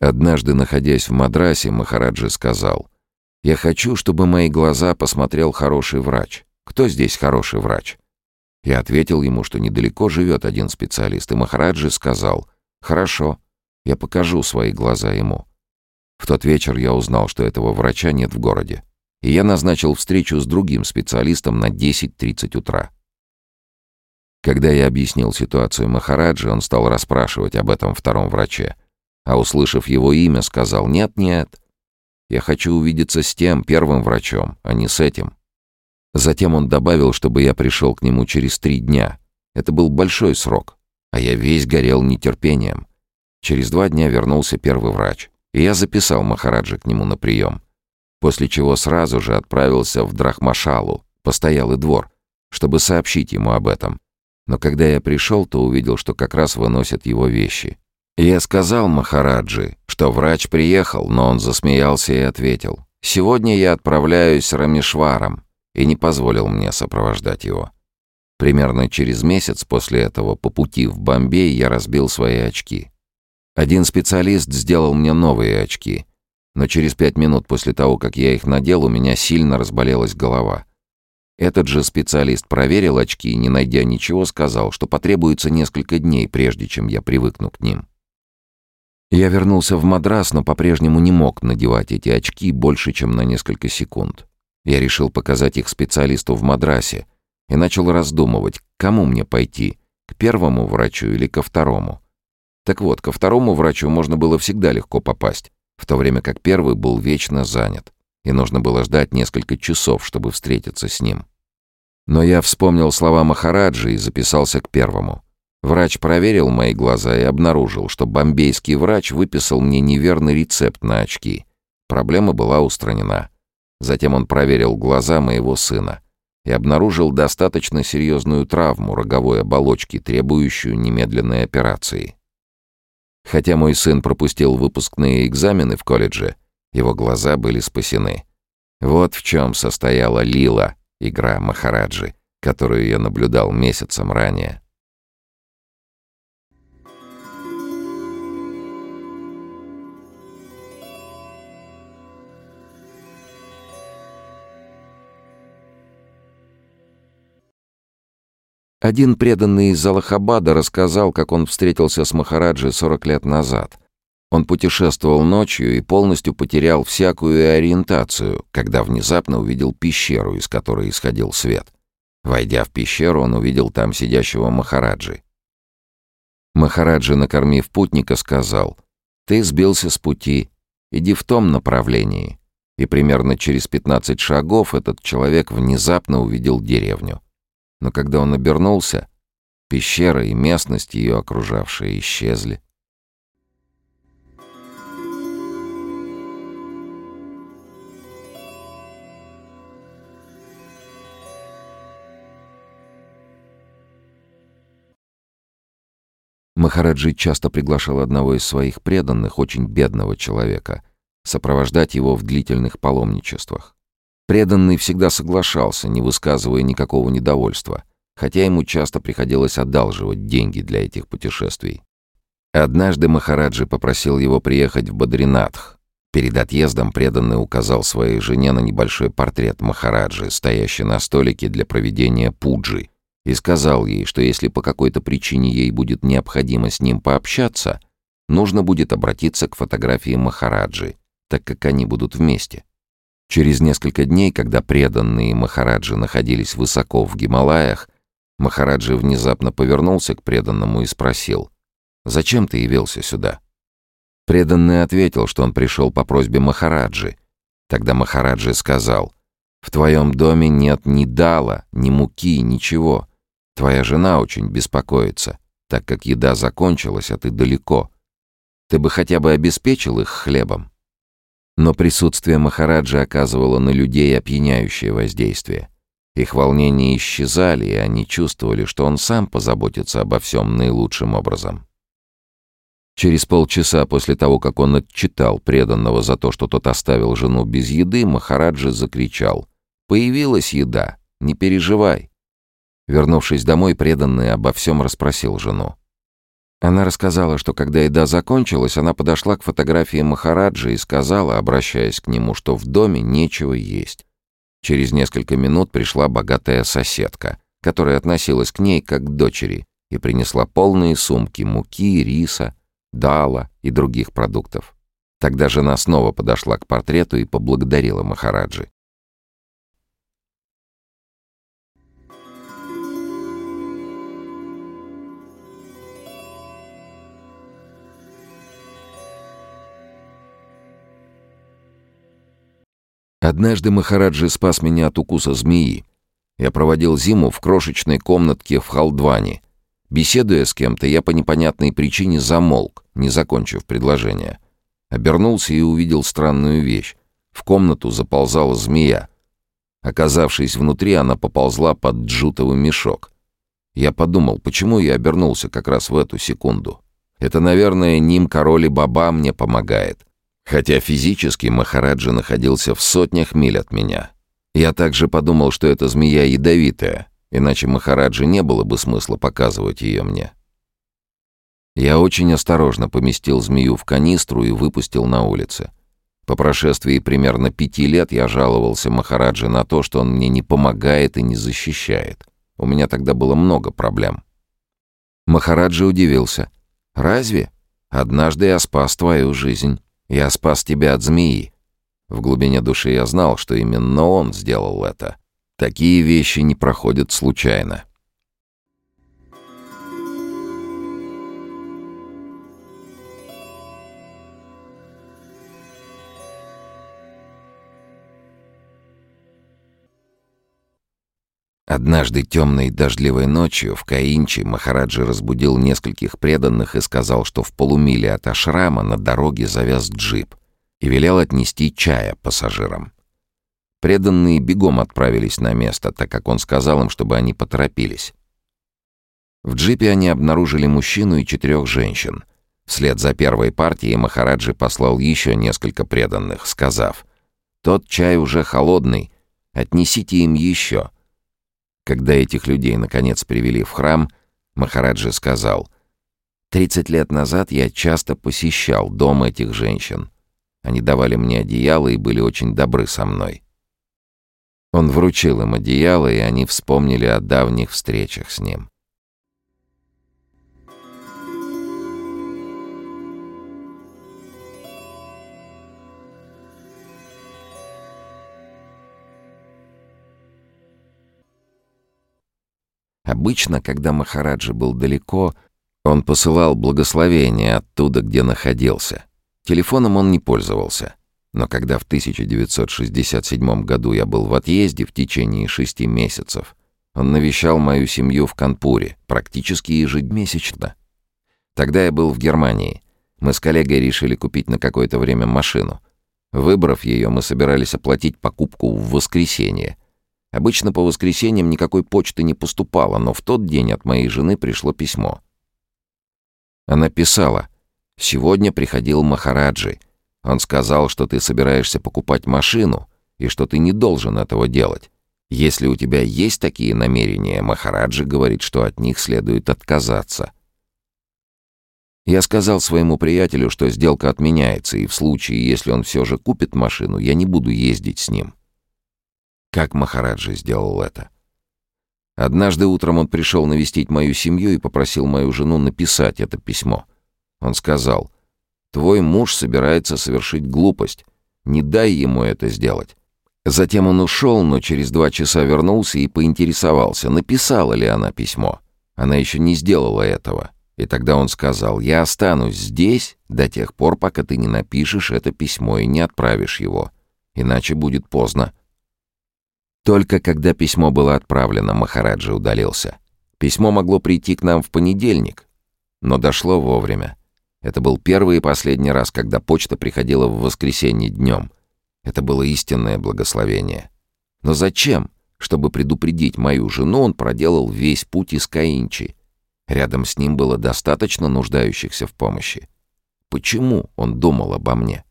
Однажды, находясь в Мадрасе, Махараджи сказал, «Я хочу, чтобы мои глаза посмотрел хороший врач. Кто здесь хороший врач?» Я ответил ему, что недалеко живет один специалист, и Махараджи сказал, «Хорошо, я покажу свои глаза ему». В тот вечер я узнал, что этого врача нет в городе, и я назначил встречу с другим специалистом на 10.30 утра. Когда я объяснил ситуацию Махараджи, он стал расспрашивать об этом втором враче, а услышав его имя, сказал «Нет-нет, я хочу увидеться с тем первым врачом, а не с этим». Затем он добавил, чтобы я пришел к нему через три дня. Это был большой срок, а я весь горел нетерпением. Через два дня вернулся первый врач, и я записал Махараджи к нему на прием. После чего сразу же отправился в Драхмашалу, постоялый двор, чтобы сообщить ему об этом. Но когда я пришел, то увидел, что как раз выносят его вещи. Я сказал Махараджи, что врач приехал, но он засмеялся и ответил, «Сегодня я отправляюсь Рамишваром», и не позволил мне сопровождать его. Примерно через месяц после этого по пути в Бомбей я разбил свои очки. Один специалист сделал мне новые очки, но через пять минут после того, как я их надел, у меня сильно разболелась голова. Этот же специалист проверил очки и, не найдя ничего, сказал, что потребуется несколько дней, прежде чем я привыкну к ним. Я вернулся в Мадрас, но по-прежнему не мог надевать эти очки больше, чем на несколько секунд. Я решил показать их специалисту в Мадрасе и начал раздумывать, к кому мне пойти, к первому врачу или ко второму. Так вот, ко второму врачу можно было всегда легко попасть, в то время как первый был вечно занят, и нужно было ждать несколько часов, чтобы встретиться с ним. Но я вспомнил слова Махараджи и записался к первому. Врач проверил мои глаза и обнаружил, что бомбейский врач выписал мне неверный рецепт на очки. Проблема была устранена. Затем он проверил глаза моего сына и обнаружил достаточно серьезную травму роговой оболочки, требующую немедленной операции. Хотя мой сын пропустил выпускные экзамены в колледже, его глаза были спасены. Вот в чем состояла Лила, игра Махараджи, которую я наблюдал месяцем ранее. Один преданный из Аллахабада рассказал, как он встретился с Махараджи 40 лет назад. Он путешествовал ночью и полностью потерял всякую ориентацию, когда внезапно увидел пещеру, из которой исходил свет. Войдя в пещеру, он увидел там сидящего Махараджи. Махараджи, накормив путника, сказал, «Ты сбился с пути, иди в том направлении». И примерно через 15 шагов этот человек внезапно увидел деревню. Но когда он обернулся, пещера и местность ее окружавшие исчезли. Махараджи часто приглашал одного из своих преданных, очень бедного человека, сопровождать его в длительных паломничествах. Преданный всегда соглашался, не высказывая никакого недовольства, хотя ему часто приходилось одалживать деньги для этих путешествий. Однажды Махараджи попросил его приехать в Бадринатх. Перед отъездом преданный указал своей жене на небольшой портрет Махараджи, стоящий на столике для проведения пуджи, и сказал ей, что если по какой-то причине ей будет необходимо с ним пообщаться, нужно будет обратиться к фотографии Махараджи, так как они будут вместе. Через несколько дней, когда преданные Махараджи находились высоко в Гималаях, Махараджи внезапно повернулся к преданному и спросил, «Зачем ты явился сюда?» Преданный ответил, что он пришел по просьбе Махараджи. Тогда Махараджи сказал, «В твоем доме нет ни дала, ни муки, ничего. Твоя жена очень беспокоится, так как еда закончилась, а ты далеко. Ты бы хотя бы обеспечил их хлебом». Но присутствие Махараджи оказывало на людей опьяняющее воздействие. Их волнения исчезали, и они чувствовали, что он сам позаботится обо всем наилучшим образом. Через полчаса после того, как он отчитал преданного за то, что тот оставил жену без еды, Махараджа закричал «Появилась еда, не переживай». Вернувшись домой, преданный обо всем расспросил жену. Она рассказала, что когда еда закончилась, она подошла к фотографии Махараджи и сказала, обращаясь к нему, что в доме нечего есть. Через несколько минут пришла богатая соседка, которая относилась к ней как к дочери, и принесла полные сумки муки, риса, дала и других продуктов. Тогда жена снова подошла к портрету и поблагодарила Махараджи. Однажды Махараджи спас меня от укуса змеи. Я проводил зиму в крошечной комнатке в Халдване. Беседуя с кем-то, я по непонятной причине замолк, не закончив предложение. Обернулся и увидел странную вещь. В комнату заползала змея. Оказавшись внутри, она поползла под джутовый мешок. Я подумал, почему я обернулся как раз в эту секунду. Это, наверное, Ним Король и Баба мне помогает. Хотя физически Махараджа находился в сотнях миль от меня. Я также подумал, что эта змея ядовитая, иначе Махараджи не было бы смысла показывать ее мне. Я очень осторожно поместил змею в канистру и выпустил на улице. По прошествии примерно пяти лет я жаловался Махараджи на то, что он мне не помогает и не защищает. У меня тогда было много проблем. Махараджи удивился. «Разве? Однажды я спас твою жизнь». Я спас тебя от змеи. В глубине души я знал, что именно он сделал это. Такие вещи не проходят случайно. Однажды темной дождливой ночью в Каинчи Махараджи разбудил нескольких преданных и сказал, что в полумиле от Ашрама на дороге завяз джип и велел отнести чая пассажирам. Преданные бегом отправились на место, так как он сказал им, чтобы они поторопились. В джипе они обнаружили мужчину и четырех женщин. Вслед за первой партией Махараджи послал еще несколько преданных, сказав, «Тот чай уже холодный, отнесите им еще». Когда этих людей наконец привели в храм, Махараджа сказал, «Тридцать лет назад я часто посещал дом этих женщин. Они давали мне одеяло и были очень добры со мной». Он вручил им одеяло, и они вспомнили о давних встречах с ним. Обычно, когда Махараджа был далеко, он посылал благословения оттуда, где находился. Телефоном он не пользовался. Но когда в 1967 году я был в отъезде в течение шести месяцев, он навещал мою семью в Канпуре практически ежемесячно. Тогда я был в Германии. Мы с коллегой решили купить на какое-то время машину. Выбрав ее, мы собирались оплатить покупку в воскресенье — Обычно по воскресеньям никакой почты не поступало, но в тот день от моей жены пришло письмо. Она писала, «Сегодня приходил Махараджи. Он сказал, что ты собираешься покупать машину и что ты не должен этого делать. Если у тебя есть такие намерения, Махараджи говорит, что от них следует отказаться». Я сказал своему приятелю, что сделка отменяется, и в случае, если он все же купит машину, я не буду ездить с ним. Как Махараджи сделал это? Однажды утром он пришел навестить мою семью и попросил мою жену написать это письмо. Он сказал, «Твой муж собирается совершить глупость. Не дай ему это сделать». Затем он ушел, но через два часа вернулся и поинтересовался, написала ли она письмо. Она еще не сделала этого. И тогда он сказал, «Я останусь здесь до тех пор, пока ты не напишешь это письмо и не отправишь его. Иначе будет поздно». Только когда письмо было отправлено, Махараджа удалился. Письмо могло прийти к нам в понедельник, но дошло вовремя. Это был первый и последний раз, когда почта приходила в воскресенье днем. Это было истинное благословение. Но зачем? Чтобы предупредить мою жену, он проделал весь путь из Каинчи. Рядом с ним было достаточно нуждающихся в помощи. Почему он думал обо мне?